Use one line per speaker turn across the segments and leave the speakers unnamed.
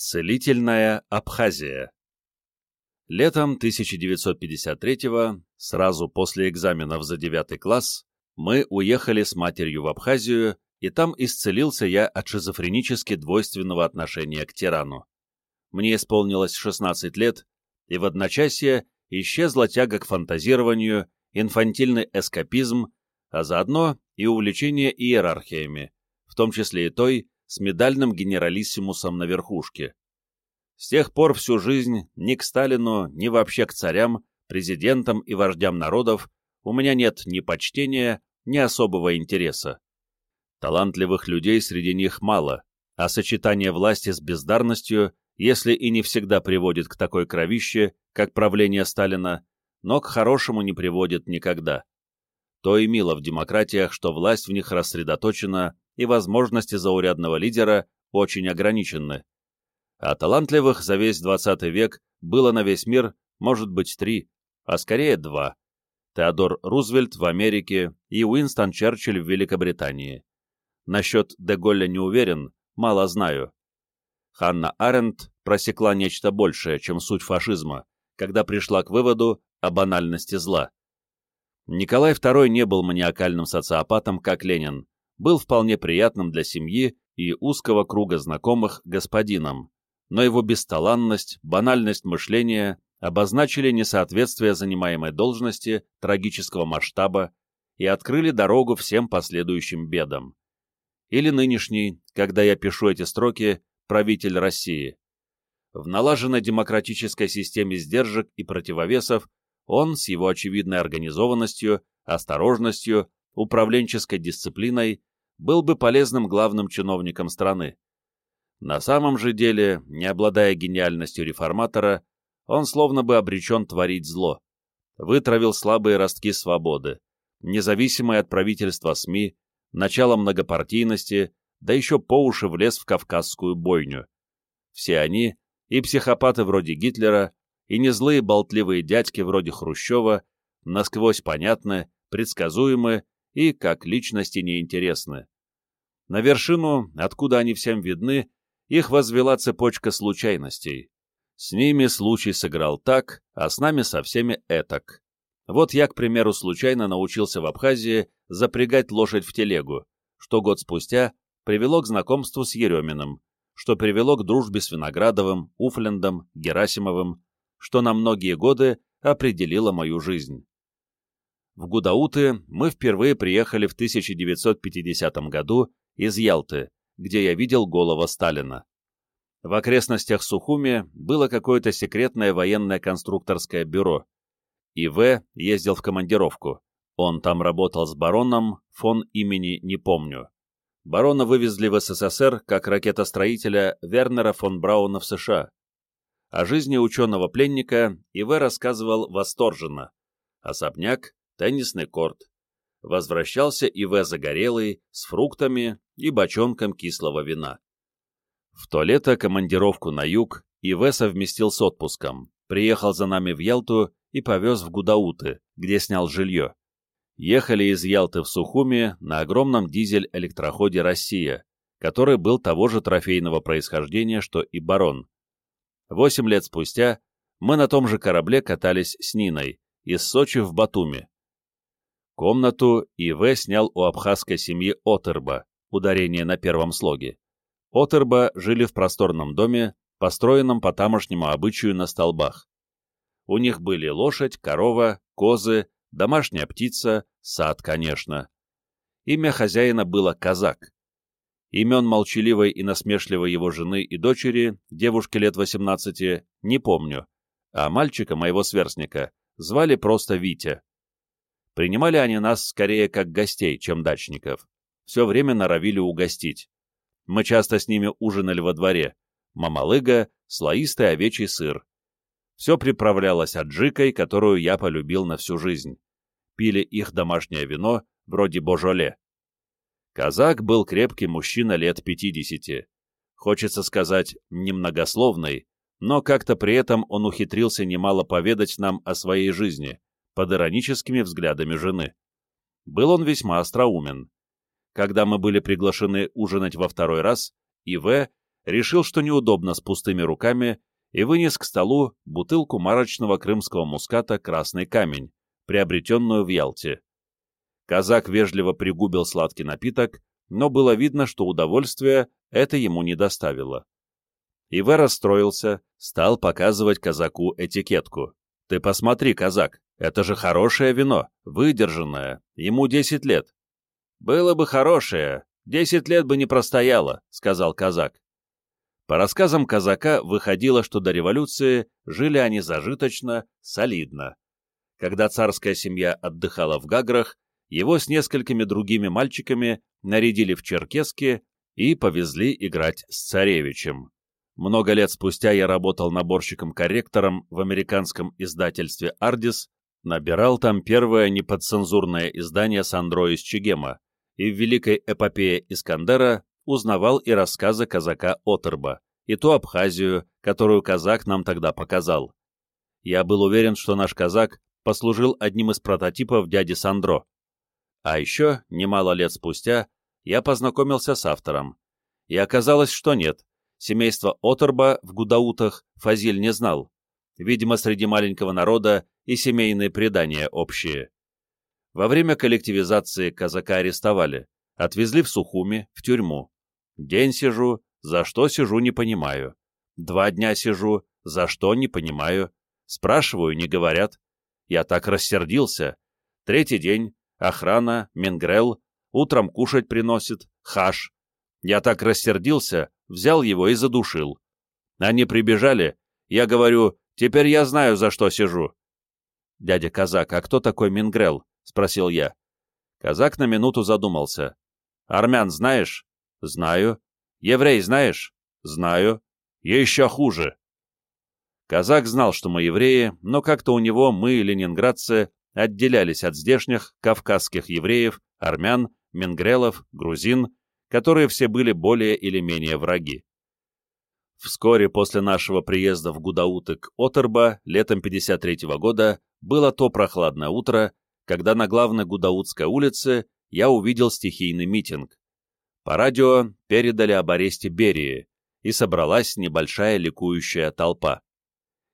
Целительная Абхазия Летом 1953-го, сразу после экзаменов за девятый класс, мы уехали с матерью в Абхазию, и там исцелился я от шизофренически двойственного отношения к тирану. Мне исполнилось 16 лет, и в одночасье исчезла тяга к фантазированию, инфантильный эскапизм, а заодно и увлечение иерархиями, в том числе и той, с медальным генералиссимусом на верхушке. С тех пор всю жизнь ни к Сталину, ни вообще к царям, президентам и вождям народов у меня нет ни почтения, ни особого интереса. Талантливых людей среди них мало, а сочетание власти с бездарностью, если и не всегда приводит к такой кровище, как правление Сталина, но к хорошему не приводит никогда. То и мило в демократиях, что власть в них рассредоточена и возможности заурядного лидера очень ограничены. А талантливых за весь 20 век было на весь мир, может быть, три, а скорее два. Теодор Рузвельт в Америке и Уинстон Черчилль в Великобритании. Насчет Деголля не уверен, мало знаю. Ханна Аренд просекла нечто большее, чем суть фашизма, когда пришла к выводу о банальности зла. Николай II не был маниакальным социопатом, как Ленин, был вполне приятным для семьи и узкого круга знакомых господином, но его бесталанность, банальность мышления обозначили несоответствие занимаемой должности трагического масштаба и открыли дорогу всем последующим бедам. Или нынешний, когда я пишу эти строки, правитель России. В налаженной демократической системе сдержек и противовесов он с его очевидной организованностью, осторожностью, управленческой дисциплиной был бы полезным главным чиновником страны. На самом же деле, не обладая гениальностью реформатора, он словно бы обречен творить зло. Вытравил слабые ростки свободы, независимые от правительства СМИ, начало многопартийности, да еще по уши влез в кавказскую бойню. Все они, и психопаты вроде Гитлера, и незлые болтливые дядьки вроде Хрущева, насквозь понятны, предсказуемы и, как личности, неинтересны. На вершину, откуда они всем видны, их возвела цепочка случайностей. С ними случай сыграл так, а с нами со всеми этак. Вот я, к примеру, случайно научился в Абхазии запрягать лошадь в телегу, что год спустя привело к знакомству с Ереминым, что привело к дружбе с Виноградовым, Уфлендом, Герасимовым, что на многие годы определило мою жизнь. В Гудауты мы впервые приехали в 1950 году из Ялты, где я видел голова Сталина. В окрестностях Сухуми было какое-то секретное военное конструкторское бюро. И.В. ездил в командировку. Он там работал с бароном, фон имени не помню. Барона вывезли в СССР как ракетостроителя Вернера фон Брауна в США. О жизни ученого-пленника И.В. рассказывал восторженно. Особняк, теннисный корт. Возвращался И.В. загорелый, с фруктами и бочонком кислого вина. В то лето командировку на юг И.В. совместил с отпуском, приехал за нами в Ялту и повез в Гудауты, где снял жилье. Ехали из Ялты в Сухуми на огромном дизель-электроходе «Россия», который был того же трофейного происхождения, что и «Барон». Восемь лет спустя мы на том же корабле катались с Ниной, из Сочи в Батуми. Комнату И.В. снял у абхазской семьи Отерба, ударение на первом слоге. Отерба жили в просторном доме, построенном по тамошнему обычаю на столбах. У них были лошадь, корова, козы, домашняя птица, сад, конечно. Имя хозяина было Казак. Имен молчаливой и насмешливой его жены и дочери, девушки лет 18, не помню, а мальчика, моего сверстника, звали просто Витя. Принимали они нас скорее как гостей, чем дачников. Все время норовили угостить. Мы часто с ними ужинали во дворе. Мамалыга, слоистый овечий сыр. Все приправлялось аджикой, которую я полюбил на всю жизнь. Пили их домашнее вино, вроде божоле. Казак был крепкий мужчина лет пятидесяти. Хочется сказать, немногословный, но как-то при этом он ухитрился немало поведать нам о своей жизни, под ироническими взглядами жены. Был он весьма остроумен. Когда мы были приглашены ужинать во второй раз, И.В. решил, что неудобно с пустыми руками, и вынес к столу бутылку марочного крымского муската «Красный камень», приобретенную в Ялте. Казак вежливо пригубил сладкий напиток, но было видно, что удовольствие это ему не доставило. Иве расстроился, стал показывать казаку этикетку. «Ты посмотри, казак, это же хорошее вино, выдержанное, ему десять лет». «Было бы хорошее, десять лет бы не простояло», — сказал казак. По рассказам казака выходило, что до революции жили они зажиточно, солидно. Когда царская семья отдыхала в Гаграх, его с несколькими другими мальчиками нарядили в черкески и повезли играть с царевичем. Много лет спустя я работал наборщиком-корректором в американском издательстве «Ардис», набирал там первое неподцензурное издание Сандро из Чегема, и в великой эпопее Искандера узнавал и рассказы казака Отерба, и ту Абхазию, которую казак нам тогда показал. Я был уверен, что наш казак послужил одним из прототипов дяди Сандро. А еще, немало лет спустя, я познакомился с автором. И оказалось, что нет, Семейство Оторба в Гудаутах Фазиль не знал. Видимо, среди маленького народа и семейные предания общие. Во время коллективизации казака арестовали, отвезли в Сухуми, в тюрьму. День сижу, за что сижу, не понимаю. Два дня сижу, за что, не понимаю. Спрашиваю, не говорят. Я так рассердился. Третий день, охрана, Менгрел, утром кушать приносит, хаш. Я так рассердился, взял его и задушил. Они прибежали, я говорю, теперь я знаю, за что сижу. «Дядя Казак, а кто такой Мингрел?» — спросил я. Казак на минуту задумался. «Армян знаешь?» «Знаю». «Еврей знаешь?» «Знаю». «Еще хуже». Казак знал, что мы евреи, но как-то у него мы, ленинградцы, отделялись от здешних кавказских евреев, армян, мингрелов, грузин которые все были более или менее враги. Вскоре после нашего приезда в Гудауты к Отерба летом 53 -го года было то прохладное утро, когда на главной Гудаутской улице я увидел стихийный митинг. По радио передали об аресте Берии, и собралась небольшая ликующая толпа.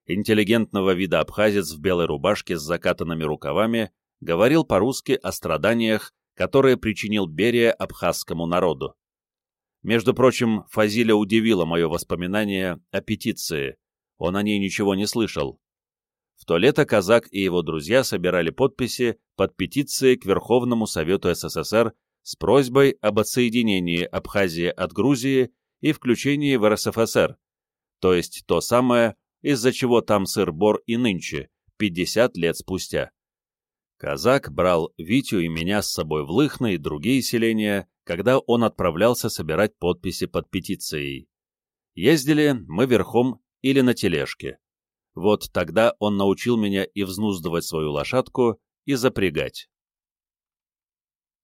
Интеллигентного вида абхазец в белой рубашке с закатанными рукавами говорил по-русски о страданиях которые причинил Берия абхазскому народу. Между прочим, Фазиля удивило мое воспоминание о петиции, он о ней ничего не слышал. В то лето казак и его друзья собирали подписи под петицией к Верховному Совету СССР с просьбой об отсоединении Абхазии от Грузии и включении в РСФСР, то есть то самое, из-за чего там сыр-бор и нынче, 50 лет спустя. Казак брал Витю и меня с собой в Лыхно и другие селения, когда он отправлялся собирать подписи под петицией. Ездили мы верхом или на тележке. Вот тогда он научил меня и взнуздывать свою лошадку, и запрягать.